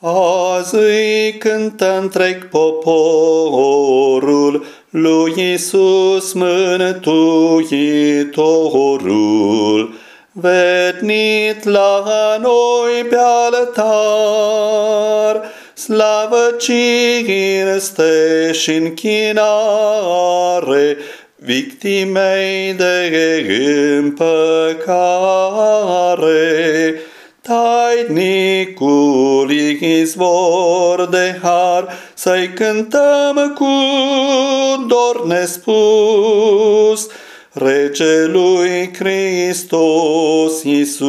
Azi îi cântă întreg poporul lui Iisus Mântuitorul, venit la noi pe altar, slavă, cinste și închinare, victimei de împăcare. Tainicul izvor de har, să-i cântăm cu dor nespus, Regelui Hristos Iisus.